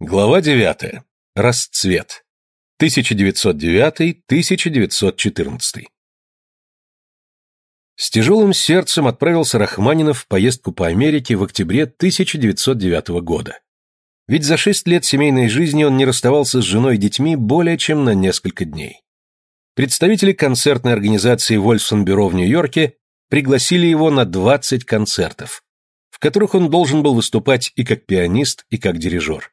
Глава 9. Расцвет. 1909-1914. С тяжелым сердцем отправился Рахманинов в поездку по Америке в октябре 1909 года. Ведь за шесть лет семейной жизни он не расставался с женой и детьми более чем на несколько дней. Представители концертной организации Вольфсон-бюро в Нью-Йорке пригласили его на 20 концертов, в которых он должен был выступать и как пианист, и как дирижер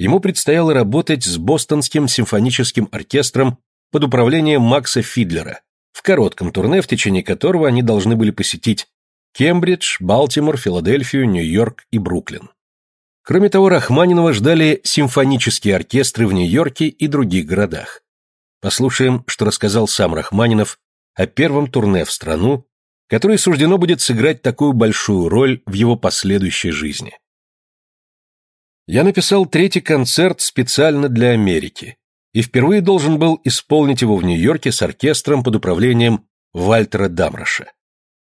ему предстояло работать с Бостонским симфоническим оркестром под управлением Макса Фидлера в коротком турне, в течение которого они должны были посетить Кембридж, Балтимор, Филадельфию, Нью-Йорк и Бруклин. Кроме того, Рахманинова ждали симфонические оркестры в Нью-Йорке и других городах. Послушаем, что рассказал сам Рахманинов о первом турне в страну, которое суждено будет сыграть такую большую роль в его последующей жизни. Я написал третий концерт специально для Америки и впервые должен был исполнить его в Нью-Йорке с оркестром под управлением Вальтера Дамроша.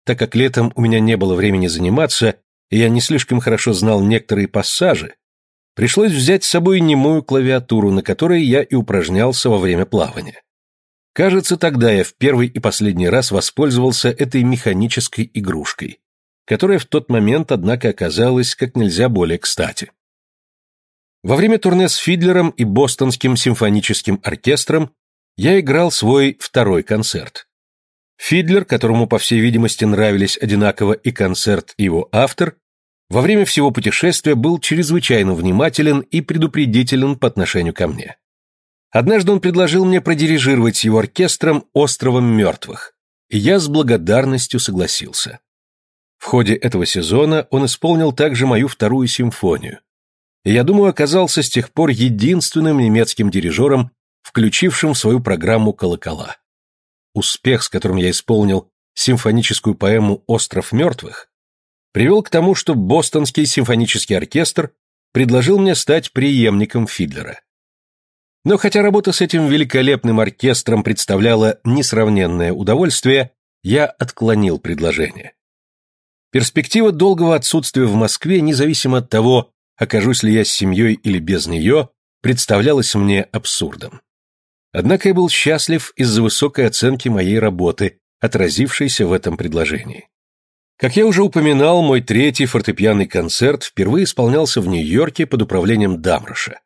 Так как летом у меня не было времени заниматься, и я не слишком хорошо знал некоторые пассажи, пришлось взять с собой немую клавиатуру, на которой я и упражнялся во время плавания. Кажется, тогда я в первый и последний раз воспользовался этой механической игрушкой, которая в тот момент, однако, оказалась как нельзя более кстати. Во время турне с Фидлером и Бостонским симфоническим оркестром я играл свой второй концерт. Фидлер, которому, по всей видимости, нравились одинаково и концерт, и его автор, во время всего путешествия был чрезвычайно внимателен и предупредителен по отношению ко мне. Однажды он предложил мне продирижировать его оркестром «Островом мертвых», и я с благодарностью согласился. В ходе этого сезона он исполнил также мою вторую симфонию, я думаю, оказался с тех пор единственным немецким дирижером, включившим в свою программу колокола. Успех, с которым я исполнил симфоническую поэму «Остров мертвых», привел к тому, что Бостонский симфонический оркестр предложил мне стать преемником Фидлера. Но хотя работа с этим великолепным оркестром представляла несравненное удовольствие, я отклонил предложение. Перспектива долгого отсутствия в Москве, независимо от того, окажусь ли я с семьей или без нее, представлялось мне абсурдом. Однако я был счастлив из-за высокой оценки моей работы, отразившейся в этом предложении. Как я уже упоминал, мой третий фортепианный концерт впервые исполнялся в Нью-Йорке под управлением Дамроша.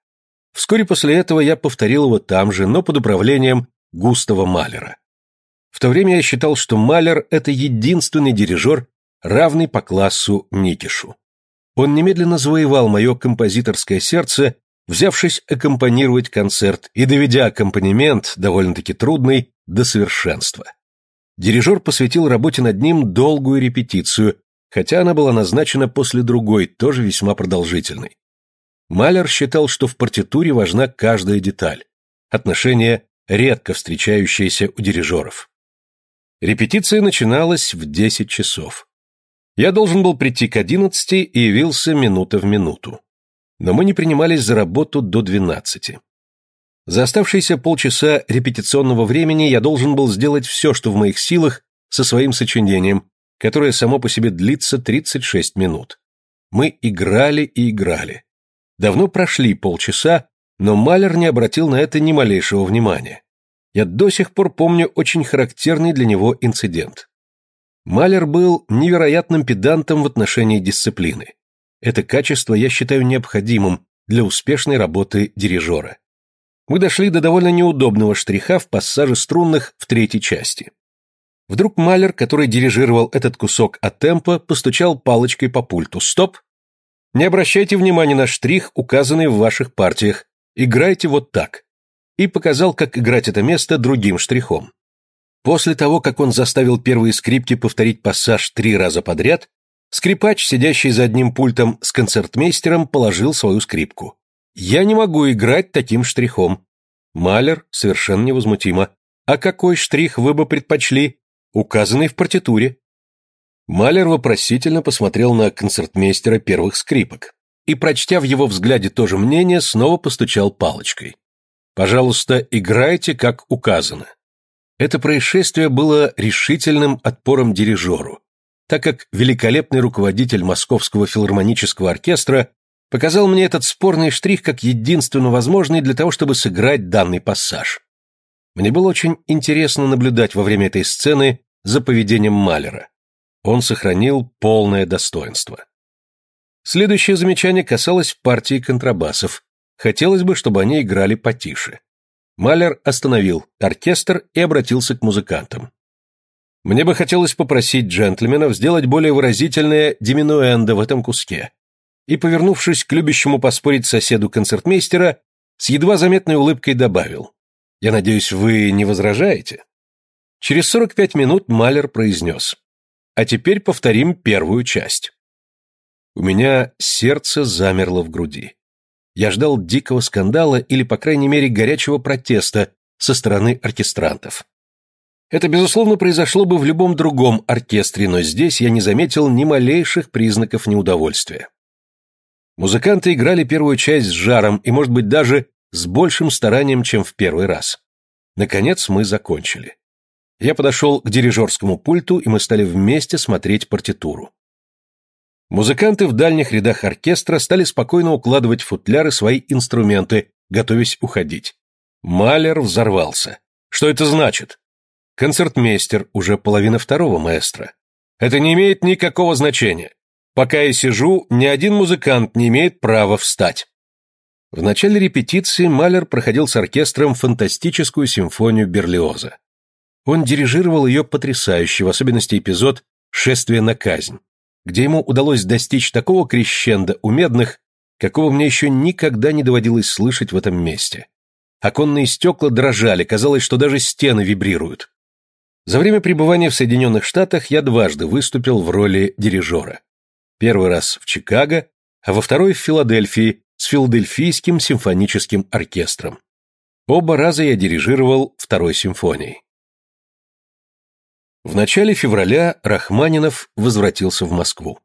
Вскоре после этого я повторил его там же, но под управлением Густава Малера. В то время я считал, что Малер – это единственный дирижер, равный по классу Никишу. Он немедленно завоевал мое композиторское сердце, взявшись аккомпанировать концерт и доведя аккомпанемент, довольно-таки трудный, до совершенства. Дирижер посвятил работе над ним долгую репетицию, хотя она была назначена после другой, тоже весьма продолжительной. Малер считал, что в партитуре важна каждая деталь, отношение, редко встречающееся у дирижеров. Репетиция начиналась в 10 часов. Я должен был прийти к одиннадцати и явился минута в минуту. Но мы не принимались за работу до двенадцати. За оставшиеся полчаса репетиционного времени я должен был сделать все, что в моих силах, со своим сочинением, которое само по себе длится 36 минут. Мы играли и играли. Давно прошли полчаса, но Малер не обратил на это ни малейшего внимания. Я до сих пор помню очень характерный для него инцидент. Малер был невероятным педантом в отношении дисциплины. Это качество я считаю необходимым для успешной работы дирижера. Мы дошли до довольно неудобного штриха в пассаже струнных в третьей части. Вдруг Малер, который дирижировал этот кусок от темпа, постучал палочкой по пульту. «Стоп! Не обращайте внимания на штрих, указанный в ваших партиях. Играйте вот так». И показал, как играть это место другим штрихом. После того, как он заставил первые скрипки повторить пассаж три раза подряд, скрипач, сидящий за одним пультом с концертмейстером, положил свою скрипку. «Я не могу играть таким штрихом». Малер совершенно невозмутимо. «А какой штрих вы бы предпочли?» «Указанный в партитуре». Малер вопросительно посмотрел на концертмейстера первых скрипок и, прочтя в его взгляде то же мнение, снова постучал палочкой. «Пожалуйста, играйте, как указано». Это происшествие было решительным отпором дирижеру, так как великолепный руководитель Московского филармонического оркестра показал мне этот спорный штрих как единственно возможный для того, чтобы сыграть данный пассаж. Мне было очень интересно наблюдать во время этой сцены за поведением Малера. Он сохранил полное достоинство. Следующее замечание касалось партии контрабасов. Хотелось бы, чтобы они играли потише. Малер остановил оркестр и обратился к музыкантам. Мне бы хотелось попросить джентльменов сделать более выразительное диминуэндо в этом куске. И, повернувшись к любящему поспорить соседу концертмейстера, с едва заметной улыбкой добавил. «Я надеюсь, вы не возражаете?» Через 45 минут Малер произнес. «А теперь повторим первую часть». У меня сердце замерло в груди. Я ждал дикого скандала или, по крайней мере, горячего протеста со стороны оркестрантов. Это, безусловно, произошло бы в любом другом оркестре, но здесь я не заметил ни малейших признаков неудовольствия. Музыканты играли первую часть с жаром и, может быть, даже с большим старанием, чем в первый раз. Наконец мы закончили. Я подошел к дирижерскому пульту, и мы стали вместе смотреть партитуру. Музыканты в дальних рядах оркестра стали спокойно укладывать футляры свои инструменты, готовясь уходить. Малер взорвался. Что это значит? Концертмейстер, уже половина второго маэстро. Это не имеет никакого значения. Пока я сижу, ни один музыкант не имеет права встать. В начале репетиции Малер проходил с оркестром фантастическую симфонию Берлиоза. Он дирижировал ее потрясающий, в особенности эпизод «Шествие на казнь» где ему удалось достичь такого крещенда у медных, какого мне еще никогда не доводилось слышать в этом месте. Оконные стекла дрожали, казалось, что даже стены вибрируют. За время пребывания в Соединенных Штатах я дважды выступил в роли дирижера. Первый раз в Чикаго, а во второй в Филадельфии с Филадельфийским симфоническим оркестром. Оба раза я дирижировал второй симфонией. В начале февраля Рахманинов возвратился в Москву.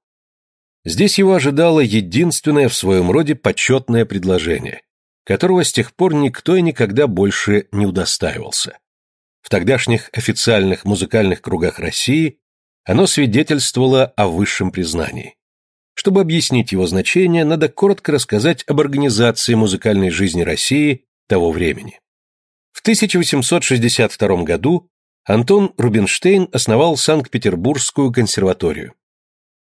Здесь его ожидало единственное в своем роде почетное предложение, которого с тех пор никто и никогда больше не удостаивался. В тогдашних официальных музыкальных кругах России оно свидетельствовало о высшем признании. Чтобы объяснить его значение, надо коротко рассказать об организации музыкальной жизни России того времени. В 1862 году Антон Рубинштейн основал Санкт-Петербургскую консерваторию.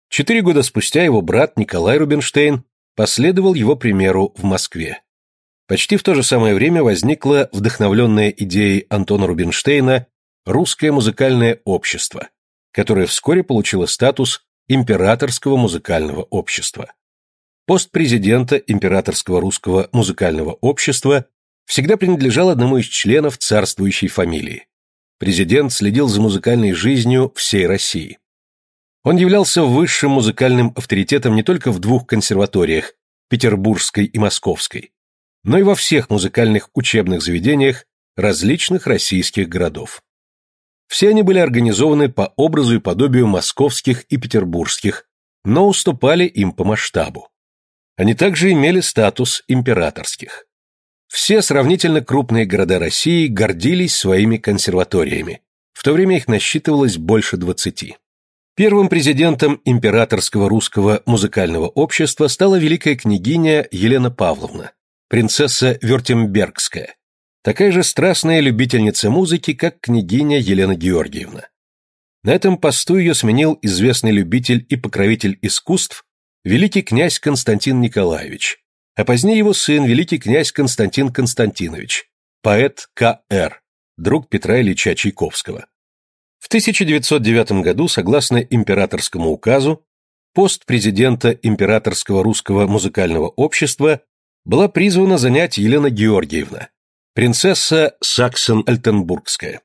Четыре года спустя его брат Николай Рубинштейн последовал его примеру в Москве. Почти в то же самое время возникло вдохновленное идеей Антона Рубинштейна русское музыкальное общество, которое вскоре получило статус императорского музыкального общества. Пост президента императорского русского музыкального общества всегда принадлежал одному из членов царствующей фамилии президент следил за музыкальной жизнью всей России. Он являлся высшим музыкальным авторитетом не только в двух консерваториях, Петербургской и Московской, но и во всех музыкальных учебных заведениях различных российских городов. Все они были организованы по образу и подобию московских и петербургских, но уступали им по масштабу. Они также имели статус императорских. Все сравнительно крупные города России гордились своими консерваториями. В то время их насчитывалось больше двадцати. Первым президентом Императорского русского музыкального общества стала великая княгиня Елена Павловна, принцесса Вертембергская, такая же страстная любительница музыки, как княгиня Елена Георгиевна. На этом посту ее сменил известный любитель и покровитель искусств великий князь Константин Николаевич, а позднее его сын, великий князь Константин Константинович, поэт К.Р., друг Петра Ильича Чайковского. В 1909 году, согласно императорскому указу, пост президента Императорского русского музыкального общества была призвана занять Елена Георгиевна, принцесса Саксон-Альтенбургская.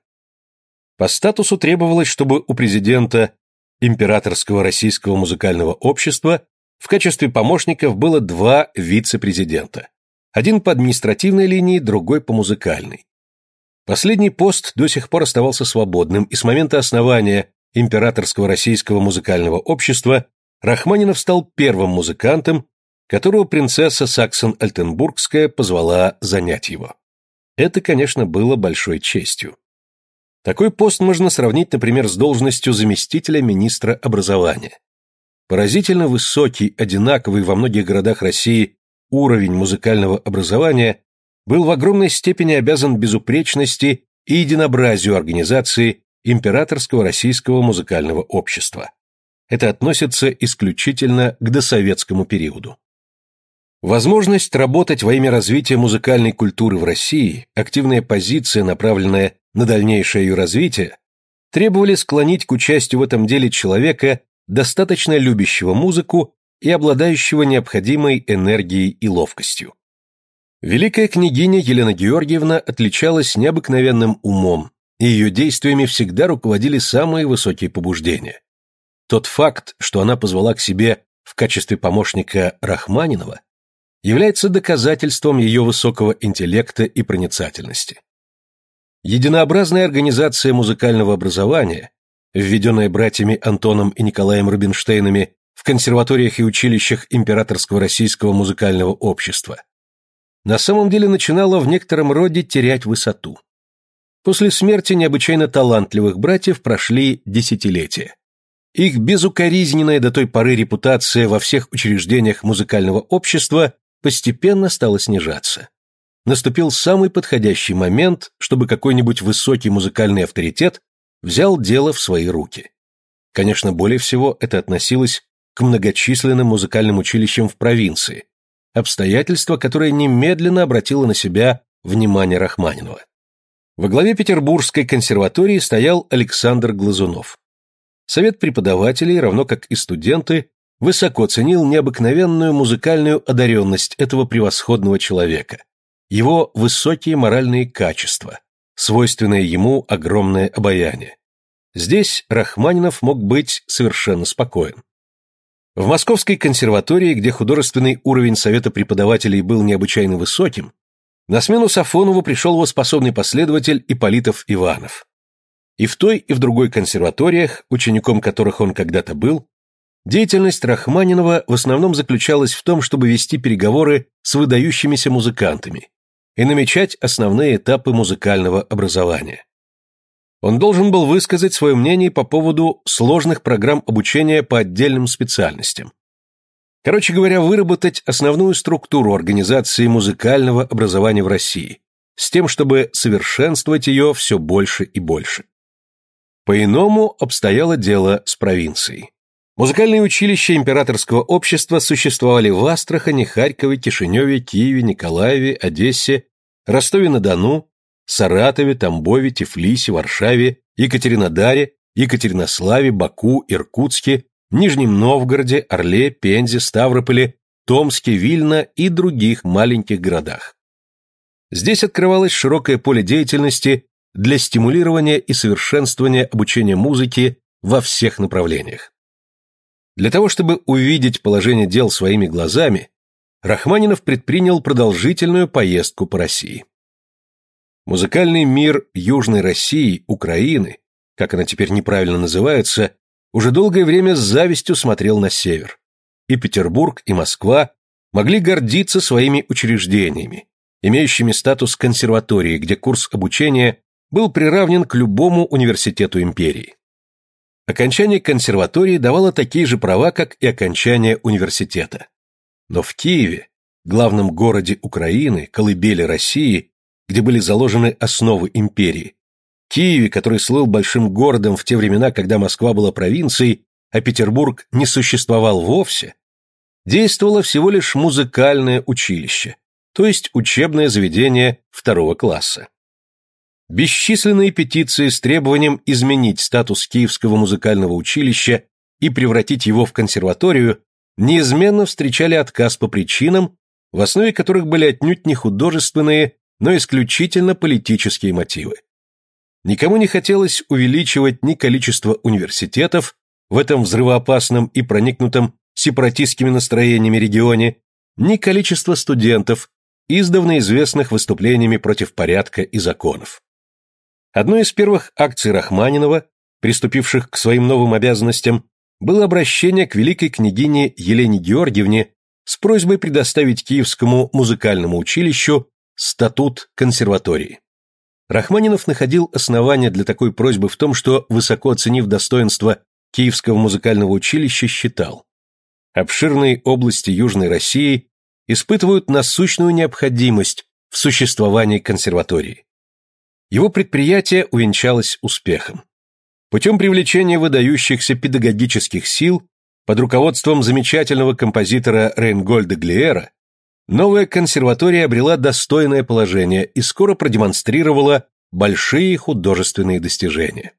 По статусу требовалось, чтобы у президента Императорского российского музыкального общества в качестве помощников было два вице-президента. Один по административной линии, другой по музыкальной. Последний пост до сих пор оставался свободным, и с момента основания Императорского российского музыкального общества Рахманинов стал первым музыкантом, которого принцесса Саксон-Альтенбургская позвала занять его. Это, конечно, было большой честью. Такой пост можно сравнить, например, с должностью заместителя министра образования. Поразительно высокий, одинаковый во многих городах России уровень музыкального образования был в огромной степени обязан безупречности и единообразию организации Императорского российского музыкального общества. Это относится исключительно к досоветскому периоду. Возможность работать во имя развития музыкальной культуры в России, активная позиция, направленная на дальнейшее ее развитие, требовали склонить к участию в этом деле человека, достаточно любящего музыку и обладающего необходимой энергией и ловкостью. Великая княгиня Елена Георгиевна отличалась необыкновенным умом, и ее действиями всегда руководили самые высокие побуждения. Тот факт, что она позвала к себе в качестве помощника Рахманинова, является доказательством ее высокого интеллекта и проницательности. Единообразная организация музыкального образования, введенная братьями Антоном и Николаем Рубинштейнами в консерваториях и училищах Императорского российского музыкального общества, на самом деле начинала в некотором роде терять высоту. После смерти необычайно талантливых братьев прошли десятилетия. Их безукоризненная до той поры репутация во всех учреждениях музыкального общества постепенно стала снижаться. Наступил самый подходящий момент, чтобы какой-нибудь высокий музыкальный авторитет взял дело в свои руки. Конечно, более всего это относилось к многочисленным музыкальным училищам в провинции, обстоятельство, которое немедленно обратило на себя внимание Рахманинова. Во главе Петербургской консерватории стоял Александр Глазунов. Совет преподавателей, равно как и студенты, высоко ценил необыкновенную музыкальную одаренность этого превосходного человека, его высокие моральные качества, свойственное ему огромное обаяние. Здесь Рахманинов мог быть совершенно спокоен. В Московской консерватории, где художественный уровень совета преподавателей был необычайно высоким, на смену Сафонову пришел его способный последователь Ипполитов Иванов. И в той, и в другой консерваториях, учеником которых он когда-то был, деятельность Рахманинова в основном заключалась в том, чтобы вести переговоры с выдающимися музыкантами и намечать основные этапы музыкального образования. Он должен был высказать свое мнение по поводу сложных программ обучения по отдельным специальностям, Короче говоря, выработать основную структуру организации музыкального образования в России, с тем, чтобы совершенствовать ее все больше и больше. По-иному обстояло дело с провинцией. Музыкальные училища императорского общества существовали в Астрахани, Харькове, Кишиневе, Киеве, Николаеве, Одессе, Ростове-на-Дону, Саратове, Тамбове, Тифлисе, Варшаве, Екатеринодаре, Екатеринославе, Баку, Иркутске, Нижнем Новгороде, Орле, Пензе, Ставрополе, Томске, Вильно и других маленьких городах. Здесь открывалось широкое поле деятельности для стимулирования и совершенствования обучения музыки во всех направлениях. Для того, чтобы увидеть положение дел своими глазами, Рахманинов предпринял продолжительную поездку по России. Музыкальный мир Южной России, Украины, как она теперь неправильно называется, уже долгое время с завистью смотрел на север. И Петербург, и Москва могли гордиться своими учреждениями, имеющими статус консерватории, где курс обучения был приравнен к любому университету империи. Окончание консерватории давало такие же права, как и окончание университета. Но в Киеве, главном городе Украины, колыбели России, где были заложены основы империи, Киеве, который слыл большим городом в те времена, когда Москва была провинцией, а Петербург не существовал вовсе, действовало всего лишь музыкальное училище, то есть учебное заведение второго класса. Бесчисленные петиции с требованием изменить статус Киевского музыкального училища и превратить его в консерваторию неизменно встречали отказ по причинам, в основе которых были отнюдь не художественные, но исключительно политические мотивы. Никому не хотелось увеличивать ни количество университетов в этом взрывоопасном и проникнутом сепаратистскими настроениями регионе, ни количество студентов, издавна известных выступлениями против порядка и законов. Одной из первых акций Рахманинова, приступивших к своим новым обязанностям, было обращение к великой княгине Елене Георгиевне с просьбой предоставить Киевскому музыкальному училищу статут консерватории. Рахманинов находил основания для такой просьбы в том, что, высоко оценив достоинство Киевского музыкального училища, считал, обширные области Южной России испытывают насущную необходимость в существовании консерватории. Его предприятие увенчалось успехом. Путем привлечения выдающихся педагогических сил под руководством замечательного композитора Рейнгольда Глиера новая консерватория обрела достойное положение и скоро продемонстрировала большие художественные достижения.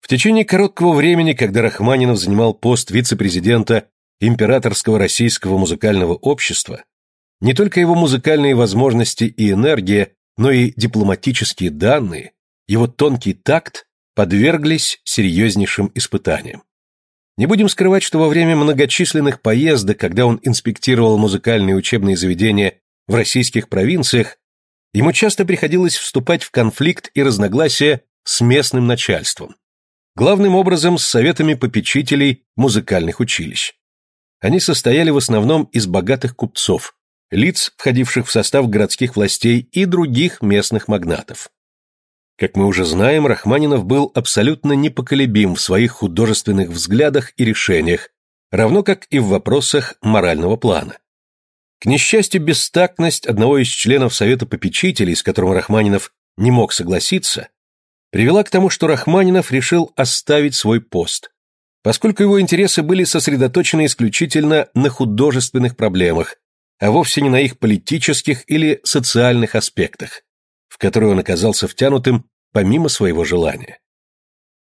В течение короткого времени, когда Рахманинов занимал пост вице-президента Императорского российского музыкального общества, не только его музыкальные возможности и энергия, но и дипломатические данные, его тонкий такт подверглись серьезнейшим испытаниям. Не будем скрывать, что во время многочисленных поездок, когда он инспектировал музыкальные учебные заведения в российских провинциях, ему часто приходилось вступать в конфликт и разногласия с местным начальством. Главным образом с советами попечителей музыкальных училищ. Они состояли в основном из богатых купцов, лиц, входивших в состав городских властей и других местных магнатов. Как мы уже знаем, Рахманинов был абсолютно непоколебим в своих художественных взглядах и решениях, равно как и в вопросах морального плана. К несчастью, бестактность одного из членов Совета попечителей, с которым Рахманинов не мог согласиться, привела к тому, что Рахманинов решил оставить свой пост, поскольку его интересы были сосредоточены исключительно на художественных проблемах, а вовсе не на их политических или социальных аспектах в который он оказался втянутым помимо своего желания.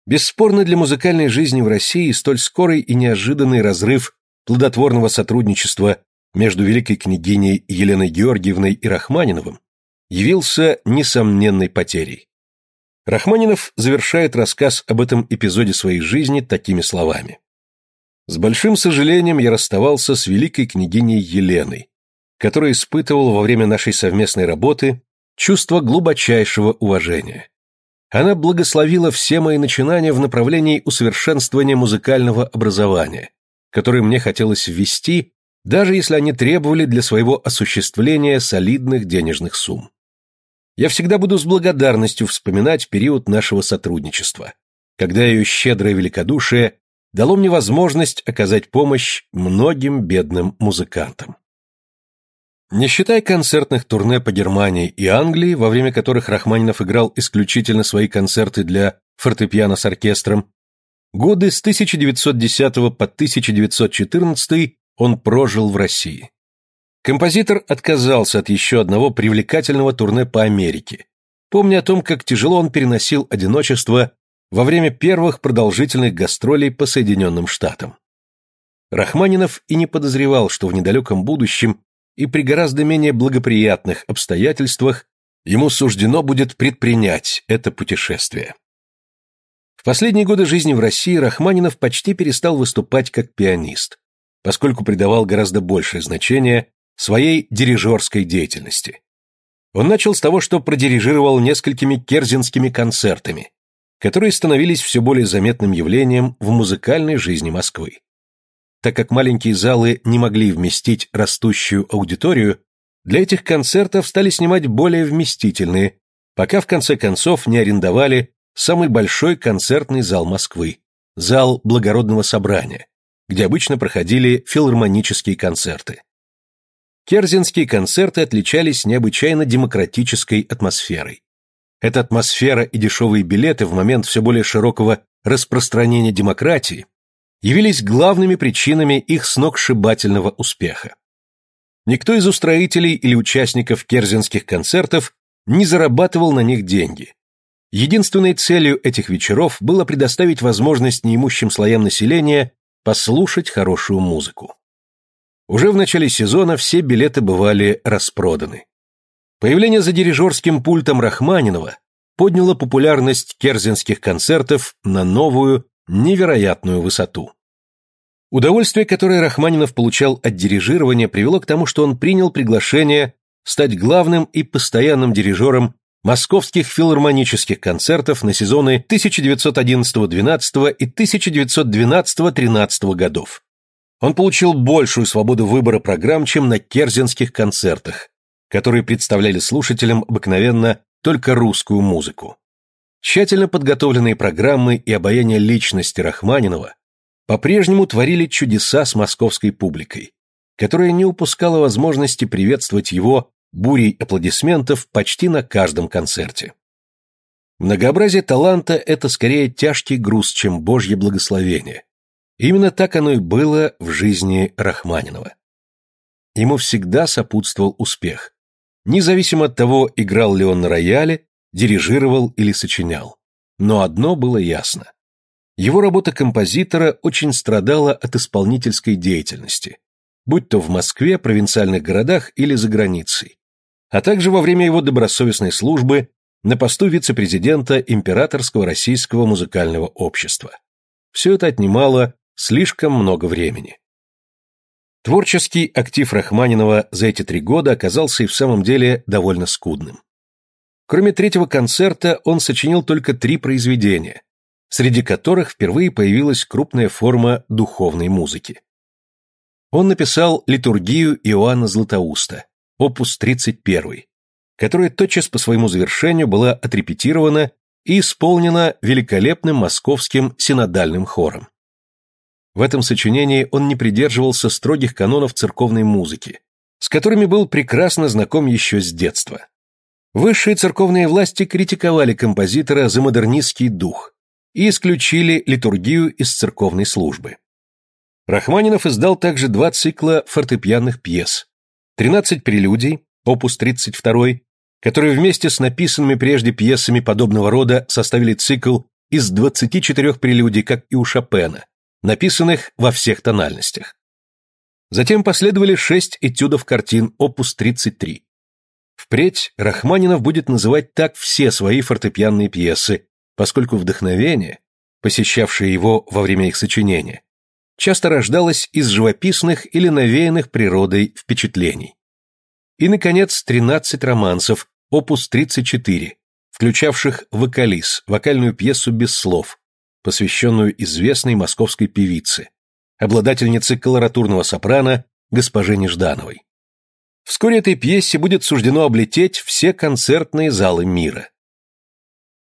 Бесспорно для музыкальной жизни в России столь скорый и неожиданный разрыв плодотворного сотрудничества между великой княгиней Еленой Георгиевной и Рахманиновым явился несомненной потерей. Рахманинов завершает рассказ об этом эпизоде своей жизни такими словами. «С большим сожалением я расставался с великой княгиней Еленой, которая испытывал во время нашей совместной работы чувство глубочайшего уважения. Она благословила все мои начинания в направлении усовершенствования музыкального образования, которые мне хотелось ввести, даже если они требовали для своего осуществления солидных денежных сумм. Я всегда буду с благодарностью вспоминать период нашего сотрудничества, когда ее щедрое великодушие дало мне возможность оказать помощь многим бедным музыкантам. Не считая концертных турне по Германии и Англии, во время которых Рахманинов играл исключительно свои концерты для фортепиано с оркестром, годы с 1910 по 1914 он прожил в России. Композитор отказался от еще одного привлекательного турне по Америке, помня о том, как тяжело он переносил одиночество во время первых продолжительных гастролей по Соединенным Штатам. Рахманинов и не подозревал, что в недалеком будущем и при гораздо менее благоприятных обстоятельствах ему суждено будет предпринять это путешествие. В последние годы жизни в России Рахманинов почти перестал выступать как пианист, поскольку придавал гораздо большее значение своей дирижерской деятельности. Он начал с того, что продирижировал несколькими керзинскими концертами, которые становились все более заметным явлением в музыкальной жизни Москвы. Так как маленькие залы не могли вместить растущую аудиторию, для этих концертов стали снимать более вместительные, пока в конце концов не арендовали самый большой концертный зал Москвы, зал благородного собрания, где обычно проходили филармонические концерты. Керзинские концерты отличались необычайно демократической атмосферой. Эта атмосфера и дешевые билеты в момент все более широкого распространения демократии явились главными причинами их сногсшибательного успеха. Никто из устроителей или участников керзинских концертов не зарабатывал на них деньги. Единственной целью этих вечеров было предоставить возможность неимущим слоям населения послушать хорошую музыку. Уже в начале сезона все билеты бывали распроданы. Появление за дирижерским пультом Рахманинова подняло популярность керзинских концертов на новую, невероятную высоту. Удовольствие, которое Рахманинов получал от дирижирования, привело к тому, что он принял приглашение стать главным и постоянным дирижером московских филармонических концертов на сезоны 1911-12 и 1912-13 годов. Он получил большую свободу выбора программ, чем на керзинских концертах, которые представляли слушателям обыкновенно только русскую музыку. Тщательно подготовленные программы и обаяние личности Рахманинова по-прежнему творили чудеса с московской публикой, которая не упускала возможности приветствовать его бурей аплодисментов почти на каждом концерте. Многообразие таланта – это скорее тяжкий груз, чем божье благословение. Именно так оно и было в жизни Рахманинова. Ему всегда сопутствовал успех. Независимо от того, играл ли он на рояле, дирижировал или сочинял. Но одно было ясно. Его работа композитора очень страдала от исполнительской деятельности, будь то в Москве, провинциальных городах или за границей, а также во время его добросовестной службы на посту вице-президента Императорского российского музыкального общества. Все это отнимало слишком много времени. Творческий актив Рахманинова за эти три года оказался и в самом деле довольно скудным. Кроме третьего концерта он сочинил только три произведения, среди которых впервые появилась крупная форма духовной музыки. Он написал литургию Иоанна Златоуста, опус 31, которая тотчас по своему завершению была отрепетирована и исполнена великолепным московским синодальным хором. В этом сочинении он не придерживался строгих канонов церковной музыки, с которыми был прекрасно знаком еще с детства. Высшие церковные власти критиковали композитора за модернистский дух и исключили литургию из церковной службы. Рахманинов издал также два цикла фортепианных пьес, 13 прелюдий, опус 32, которые вместе с написанными прежде пьесами подобного рода составили цикл из 24 прелюдий, как и у Шопена, написанных во всех тональностях. Затем последовали шесть этюдов картин, опус 33. Впредь Рахманинов будет называть так все свои фортепианные пьесы, поскольку вдохновение, посещавшее его во время их сочинения, часто рождалось из живописных или навеянных природой впечатлений. И, наконец, 13 романсов, опус 34, включавших «Вокалис», вокальную пьесу без слов, посвященную известной московской певице, обладательнице колоратурного сопрано госпоже Неждановой. Вскоре этой пьесе будет суждено облететь все концертные залы мира.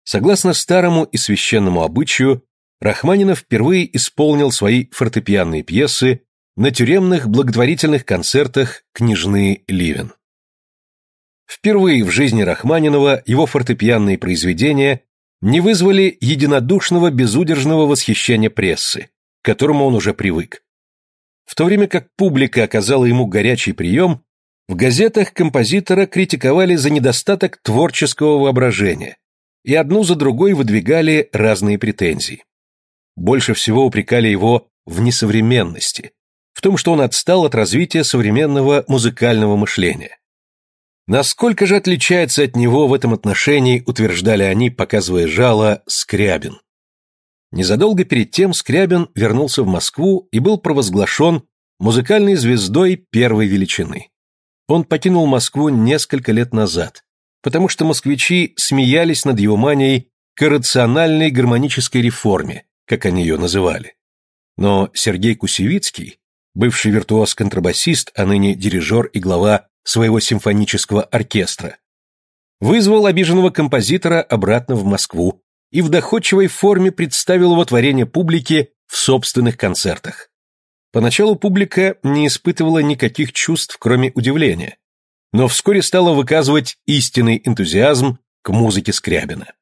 Согласно старому и священному обычаю, Рахманинов впервые исполнил свои фортепианные пьесы на тюремных благотворительных концертах княжны Ливен. Впервые в жизни Рахманинова его фортепианные произведения не вызвали единодушного безудержного восхищения прессы, к которому он уже привык. В то время как публика оказала ему горячий прием, в газетах композитора критиковали за недостаток творческого воображения и одну за другой выдвигали разные претензии. Больше всего упрекали его в несовременности, в том, что он отстал от развития современного музыкального мышления. Насколько же отличается от него в этом отношении, утверждали они, показывая жало, Скрябин. Незадолго перед тем Скрябин вернулся в Москву и был провозглашен музыкальной звездой первой величины. Он покинул Москву несколько лет назад, потому что москвичи смеялись над его манией к рациональной гармонической реформе, как они ее называли. Но Сергей Кусевицкий, бывший виртуоз-контрабасист, а ныне дирижер и глава своего симфонического оркестра, вызвал обиженного композитора обратно в Москву и в доходчивой форме представил его творение публике в собственных концертах. Поначалу публика не испытывала никаких чувств, кроме удивления, но вскоре стала выказывать истинный энтузиазм к музыке Скрябина.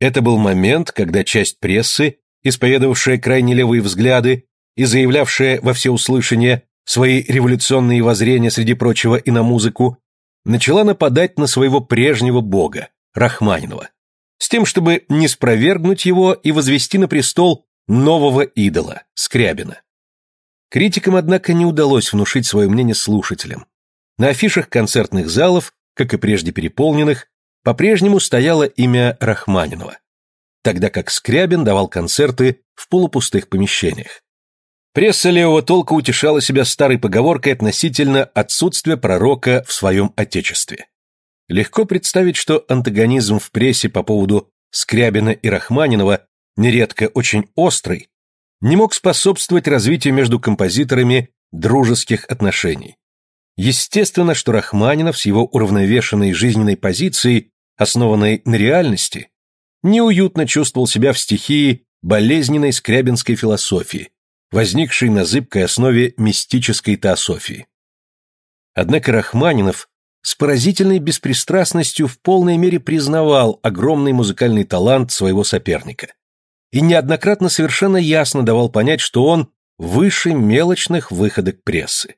Это был момент, когда часть прессы, исповедовавшая крайне левые взгляды и заявлявшая во всеуслышание свои революционные воззрения, среди прочего, и на музыку, начала нападать на своего прежнего бога, Рахманинова, с тем, чтобы не спровергнуть его и возвести на престол нового идола, Скрябина. Критикам, однако, не удалось внушить свое мнение слушателям. На афишах концертных залов, как и прежде переполненных, по-прежнему стояло имя Рахманинова, тогда как Скрябин давал концерты в полупустых помещениях. Пресса левого толка утешала себя старой поговоркой относительно отсутствия пророка в своем отечестве. Легко представить, что антагонизм в прессе по поводу Скрябина и Рахманинова, нередко очень острый, не мог способствовать развитию между композиторами дружеских отношений. Естественно, что Рахманинов с его уравновешенной жизненной позицией, основанной на реальности, неуютно чувствовал себя в стихии болезненной скрябинской философии, возникшей на зыбкой основе мистической теософии. Однако Рахманинов с поразительной беспристрастностью в полной мере признавал огромный музыкальный талант своего соперника и неоднократно совершенно ясно давал понять, что он выше мелочных выходок прессы.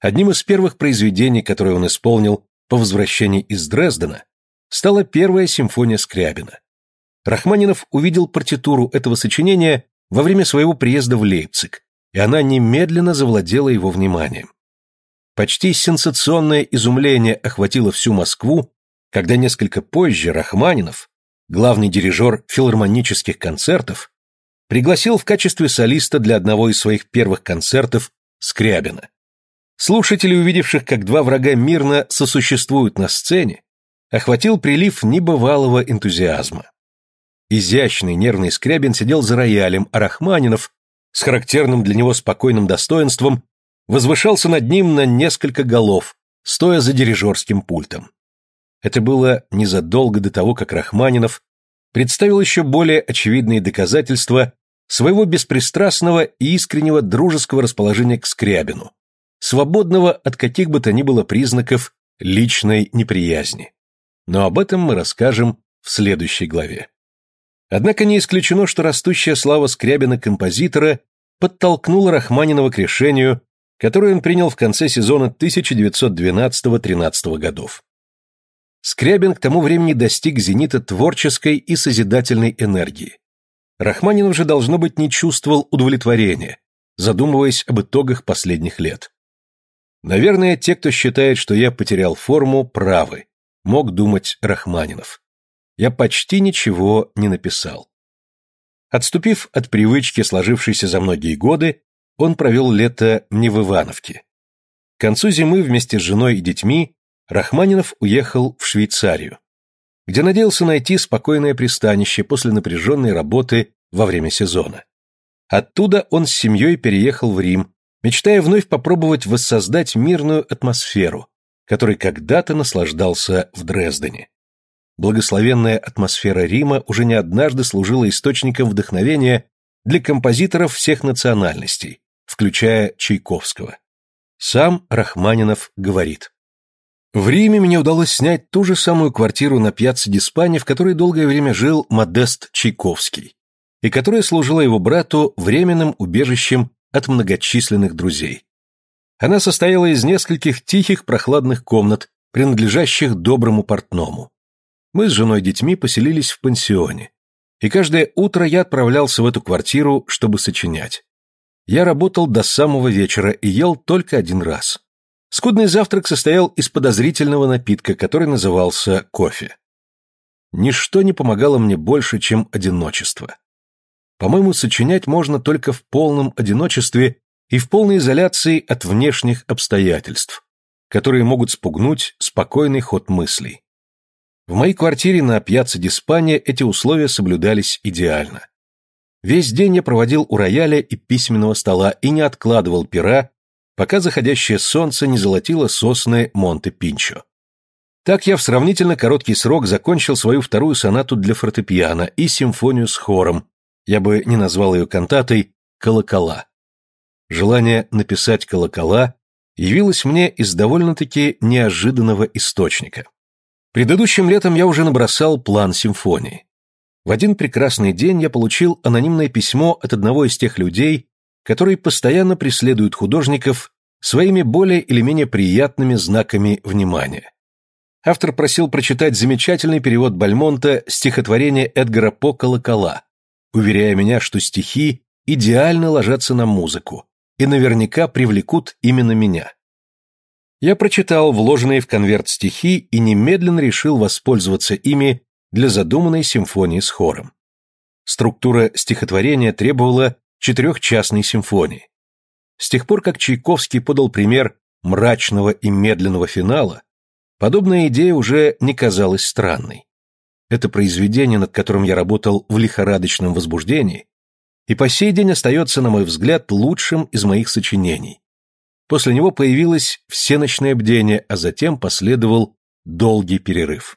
Одним из первых произведений, которые он исполнил по возвращении из Дрездена, стала первая симфония Скрябина. Рахманинов увидел партитуру этого сочинения во время своего приезда в Лейпциг, и она немедленно завладела его вниманием. Почти сенсационное изумление охватило всю Москву, когда несколько позже Рахманинов, главный дирижер филармонических концертов, пригласил в качестве солиста для одного из своих первых концертов Скрябина. Слушатели, увидевших, как два врага мирно сосуществуют на сцене, охватил прилив небывалого энтузиазма. Изящный нервный Скрябин сидел за роялем, а Рахманинов, с характерным для него спокойным достоинством, возвышался над ним на несколько голов, стоя за дирижерским пультом. Это было незадолго до того, как Рахманинов представил еще более очевидные доказательства своего беспристрастного и искреннего дружеского расположения к Скрябину, свободного от каких бы то ни было признаков личной неприязни. Но об этом мы расскажем в следующей главе. Однако не исключено, что растущая слава Скрябина-композитора подтолкнула Рахманинова к решению который он принял в конце сезона 1912-13 годов. Скрябин к тому времени достиг зенита творческой и созидательной энергии. Рахманинов же, должно быть, не чувствовал удовлетворения, задумываясь об итогах последних лет. Наверное, те, кто считает, что я потерял форму, правы, мог думать Рахманинов. Я почти ничего не написал. Отступив от привычки, сложившейся за многие годы, он провел лето не в Ивановке. К концу зимы вместе с женой и детьми Рахманинов уехал в Швейцарию, где надеялся найти спокойное пристанище после напряженной работы во время сезона. Оттуда он с семьей переехал в Рим, мечтая вновь попробовать воссоздать мирную атмосферу, которой когда-то наслаждался в Дрездене. Благословенная атмосфера Рима уже не однажды служила источником вдохновения для композиторов всех национальностей, включая Чайковского. Сам Рахманинов говорит. В Риме мне удалось снять ту же самую квартиру на пьяцца Диспани, в которой долгое время жил Модест Чайковский, и которая служила его брату временным убежищем от многочисленных друзей. Она состояла из нескольких тихих прохладных комнат, принадлежащих доброму портному. Мы с женой и детьми поселились в пансионе, и каждое утро я отправлялся в эту квартиру, чтобы сочинять. Я работал до самого вечера и ел только один раз. Скудный завтрак состоял из подозрительного напитка, который назывался кофе. Ничто не помогало мне больше, чем одиночество. По-моему, сочинять можно только в полном одиночестве и в полной изоляции от внешних обстоятельств, которые могут спугнуть спокойный ход мыслей. В моей квартире на Пьяцца Диспания эти условия соблюдались идеально. Весь день я проводил у рояля и письменного стола и не откладывал пера, пока заходящее солнце не золотило сосны Монте-Пинчо. Так я в сравнительно короткий срок закончил свою вторую сонату для фортепиано и симфонию с хором, я бы не назвал ее кантатой, «Колокола». Желание написать «Колокола» явилось мне из довольно-таки неожиданного источника. Предыдущим летом я уже набросал план симфонии. В один прекрасный день я получил анонимное письмо от одного из тех людей, которые постоянно преследуют художников своими более или менее приятными знаками внимания. Автор просил прочитать замечательный перевод Бальмонта стихотворения Эдгара По «Колокола», уверяя меня, что стихи идеально ложатся на музыку и наверняка привлекут именно меня. Я прочитал вложенные в конверт стихи и немедленно решил воспользоваться ими для задуманной симфонии с хором. Структура стихотворения требовала четырехчастной симфонии. С тех пор, как Чайковский подал пример мрачного и медленного финала, подобная идея уже не казалась странной. Это произведение, над которым я работал в лихорадочном возбуждении, и по сей день остается, на мой взгляд, лучшим из моих сочинений. После него появилось всеночное бдение, а затем последовал долгий перерыв.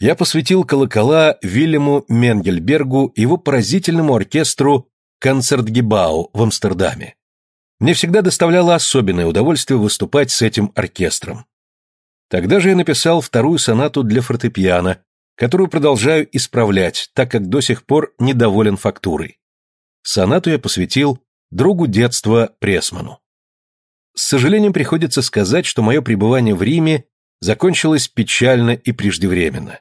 я посвятил колокола Вильяму Менгельбергу и его поразительному оркестру Концертгебау в Амстердаме. Мне всегда доставляло особенное удовольствие выступать с этим оркестром. Тогда же я написал вторую сонату для фортепиано, которую продолжаю исправлять, так как до сих пор недоволен фактурой. Сонату я посвятил другу детства Пресману. С сожалением приходится сказать, что мое пребывание в Риме закончилось печально и преждевременно.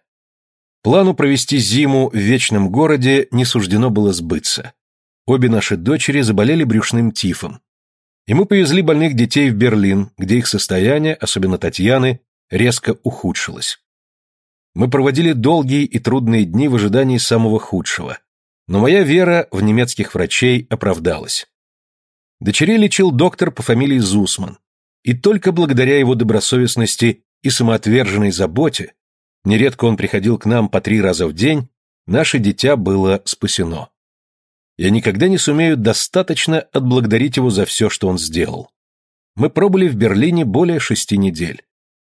Плану провести зиму в вечном городе не суждено было сбыться. Обе наши дочери заболели брюшным тифом. Мы повезли больных детей в Берлин, где их состояние, особенно Татьяны, резко ухудшилось. Мы проводили долгие и трудные дни в ожидании самого худшего, но моя вера в немецких врачей оправдалась. Дочерей лечил доктор по фамилии Зусман, и только благодаря его добросовестности и самоотверженной заботе нередко он приходил к нам по три раза в день, наше дитя было спасено. Я никогда не сумею достаточно отблагодарить его за все, что он сделал. Мы пробыли в Берлине более шести недель.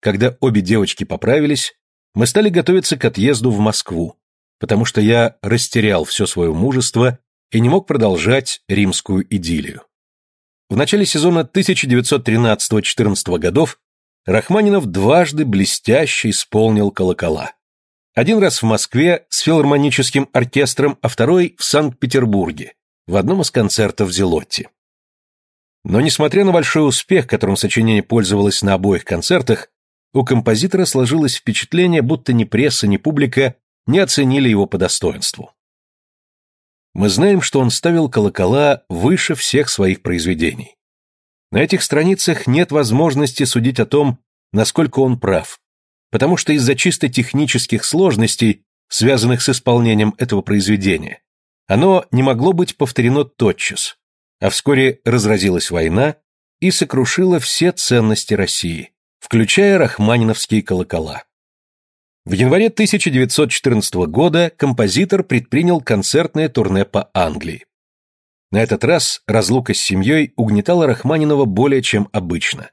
Когда обе девочки поправились, мы стали готовиться к отъезду в Москву, потому что я растерял все свое мужество и не мог продолжать римскую идиллию. В начале сезона 1913-14 годов Рахманинов дважды блестяще исполнил колокола. Один раз в Москве с филармоническим оркестром, а второй в Санкт-Петербурге, в одном из концертов Зелотти. Но несмотря на большой успех, которым сочинение пользовалось на обоих концертах, у композитора сложилось впечатление, будто ни пресса, ни публика не оценили его по достоинству. Мы знаем, что он ставил колокола выше всех своих произведений. На этих страницах нет возможности судить о том, насколько он прав, потому что из-за чисто технических сложностей, связанных с исполнением этого произведения, оно не могло быть повторено тотчас, а вскоре разразилась война и сокрушила все ценности России, включая рахманиновские колокола. В январе 1914 года композитор предпринял концертное турне по Англии. На этот раз разлука с семьей угнетала Рахманинова более чем обычно.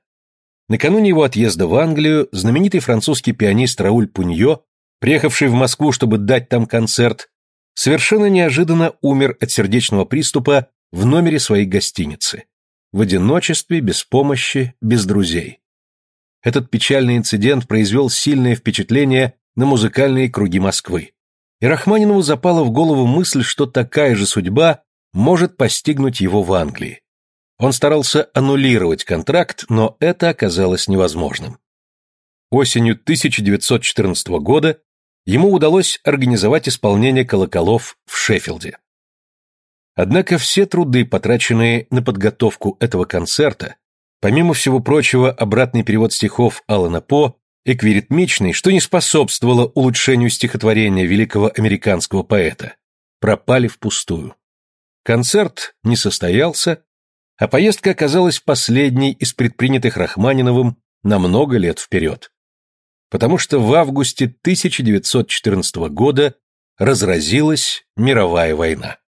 Накануне его отъезда в Англию знаменитый французский пианист Рауль Пуньо, приехавший в Москву, чтобы дать там концерт, совершенно неожиданно умер от сердечного приступа в номере своей гостиницы. В одиночестве, без помощи, без друзей. Этот печальный инцидент произвел сильное впечатление на музыкальные круги Москвы. И Рахманинову запала в голову мысль, что такая же судьба может постигнуть его в Англии. Он старался аннулировать контракт, но это оказалось невозможным. Осенью 1914 года ему удалось организовать исполнение колоколов в Шеффилде. Однако все труды, потраченные на подготовку этого концерта, помимо всего прочего, обратный перевод стихов Алана По, эквиритмичный, что не способствовало улучшению стихотворения великого американского поэта, пропали впустую. Концерт не состоялся, а поездка оказалась последней из предпринятых Рахманиновым на много лет вперед. Потому что в августе 1914 года разразилась мировая война.